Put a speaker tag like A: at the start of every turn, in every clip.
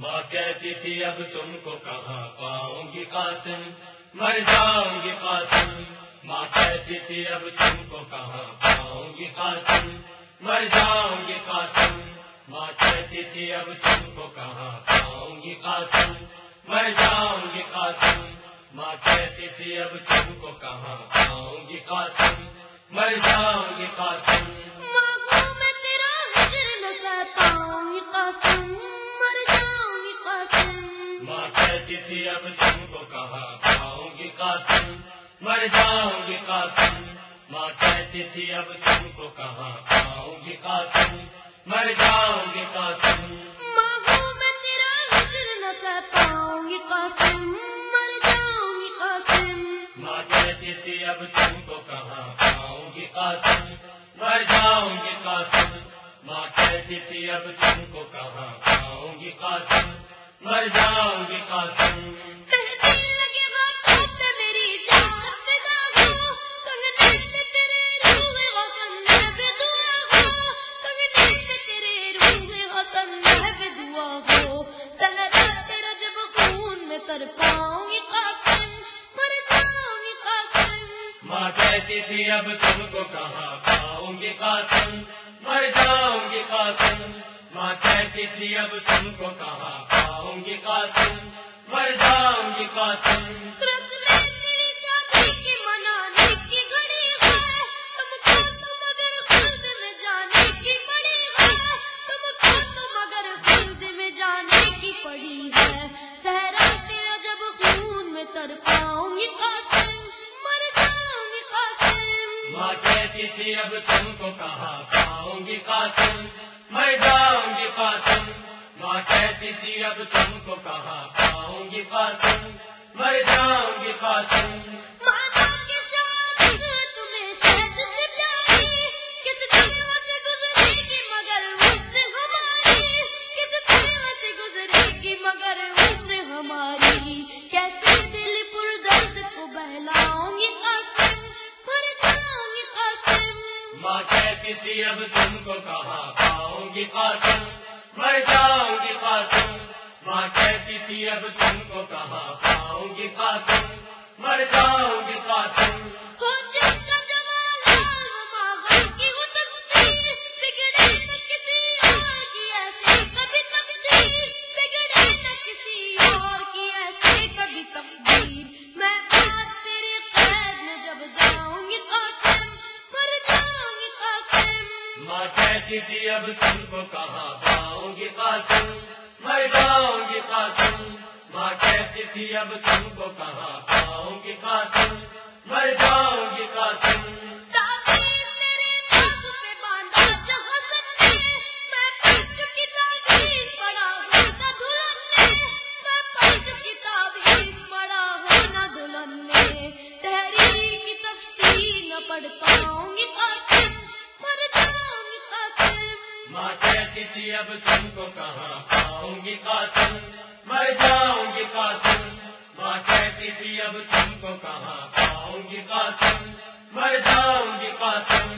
A: ماں کہتی تھی، اب تم کو کہاں پاؤں گی قاسم مر جاؤں گی قاسم ماں کہتی تھی، اب تم کو کہاں پاؤں گی قاسم مر جاؤں گی قاسم ماں کہتی تھی، اب تم کو کہاں پاؤں گی قاسم مر جاؤں گی قاسم ماں کہتی تھی، اب تم کو کہاں پاؤں گی قاسم مر جاؤں گی قاسم ماں کہتی تھی اب تم کو کہاں پاؤں گی قاسم مر جاؤں گی قاسم ماں کہتی تھی اب تم کو کہاں پاؤں گی قاسم مر جاؤں گی قاسم ماں کہتی تھی اب تم کو کہاں پاؤں گی قاسم مر جاؤں گی قاسم ماں کہتی تھی اب تم کو کہاں گی قاسم مر جاؤں گی قاسم ماں کہتی تھی اب تم کو کہاں پاؤں گی قاسم مر جاؤں گی قاسم تھی اب تم کو کہاں پاؤں گی قاسم مر جاؤں گی قاسم تھی اب تم کو کہاں پاؤں گی قاسم قاسم تھی اب تم کو کہاں پاؤں گی قاسم مر جاؤں گی قاسم
B: ماتا کے ساتھ تمہیں شہد سے پیاری کس دنیا سے گزرے گی مگر اس سے ہماری؟ کس دنیا سے گزرے گی مگر اس سے ہماری؟ کیسے دل پر درد کو بہلاؤں گی قاسم مر جاؤں گی قاسم
A: ماں کہتی تھی اب تم کو کہاں پاؤں گی قاسم مر جاؤں گی قاسم ماں کہتی تھی، اب تم کو کہاں پاؤں گی قاسم مر جاؤں گی قاسم ماں کہتی تھی اب تم کو کہاں پاؤں گی قاسم مر جاؤں گی قاسم ماں کہتی تھی اب تم کو کہاں پاؤں گی قاسم مر جاؤں گی قاسم کسی اب تم کو کہاں پاؤں گی قاسم مر جاؤں گی قاسم ماں کہتی تھی اب تم کو کہاں پاؤں گی قاسم مر جاؤں گی قاسم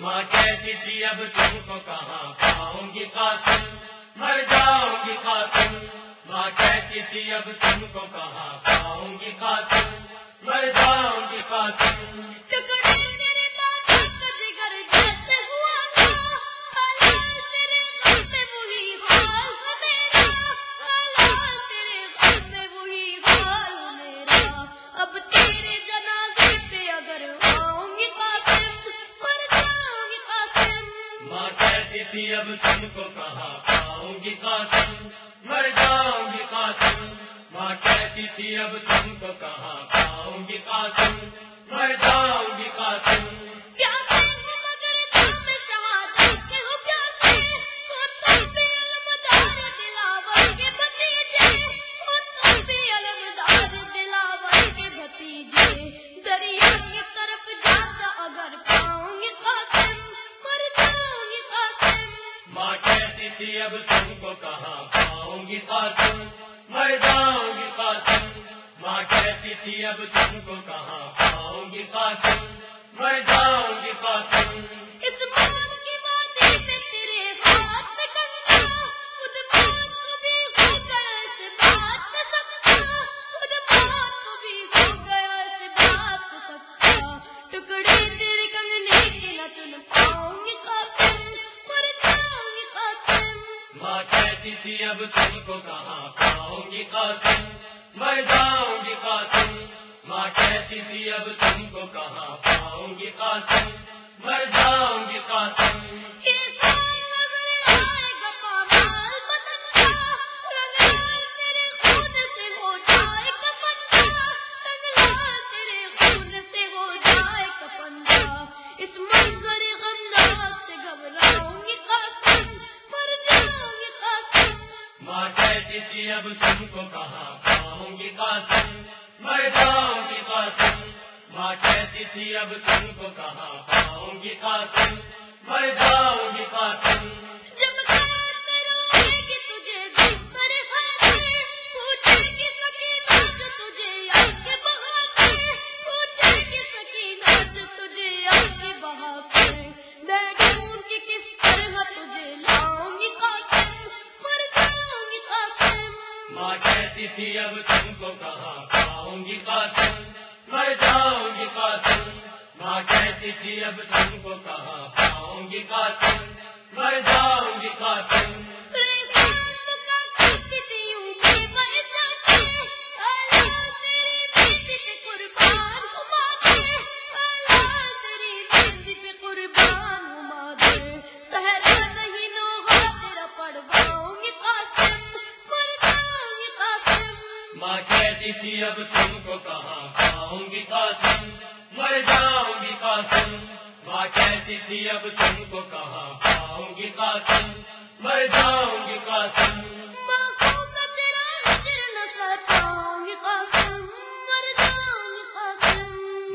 A: ماں کہتی تھی اب تم کو کہاں پاؤں گی قاتل مر جاؤں گی قاتل ماں کہتی تھی اب تم کو کہاں پاؤں گی قاتل تھی اب تم کو کہاں پاؤں گی قاسم مر جاؤں گی قاسم ماں کہتی تھی اب تم کو کہاں تھی اب تم کو کہاں پاؤں گی قاسم مر جاؤں گی قاسم ماں کہتی تھی اب تم کو کہاں پاؤں گی قاسم مر جاؤں گی قاسم کہتی تھی، اب تم کو کہاں پاؤں گی قاسم مر جاؤں گی قاسم ماں کہتی تھی، اب تم کو کہاں پاؤں گی قاسم مر جاؤں اب تم کو کہاں پاؤں گی قاسم مر جاؤں گی قاسم ماں کہتی تھی اب تم کو کہاں پاؤں گی قاسم مر جاؤں گی قاسم کو کہاں پاؤں گی قاسم مر جاؤں گی قاسم ماں کہتی تھی اب تم کو کہاں پاؤں گی قاسم مر جاؤں گی قاسم ماں کہتی تھی اب تم کو کہاں پاؤں گی قاسم مر جاؤں گی قاسم ماں کہتی تھی اب تم کو کہاں پاؤں گی قاسم مر جاؤں گی قاسم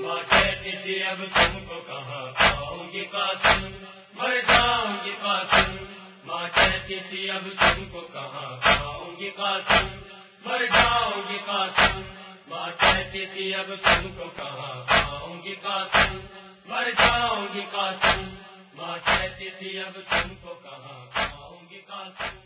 A: ماں کہتی تھی اب تم کو کہاں پاؤں گی قاسم مر جاؤں گی قاسم ماں کہتی تھی اب تم کو کہاں پاؤں گی قاسم کہتی تھی اب تم کو کہاں آؤں گی قاسم مر جاؤں گی قاسم ماں کہتی تھی اب تم کو کہاں آؤں گی قاسم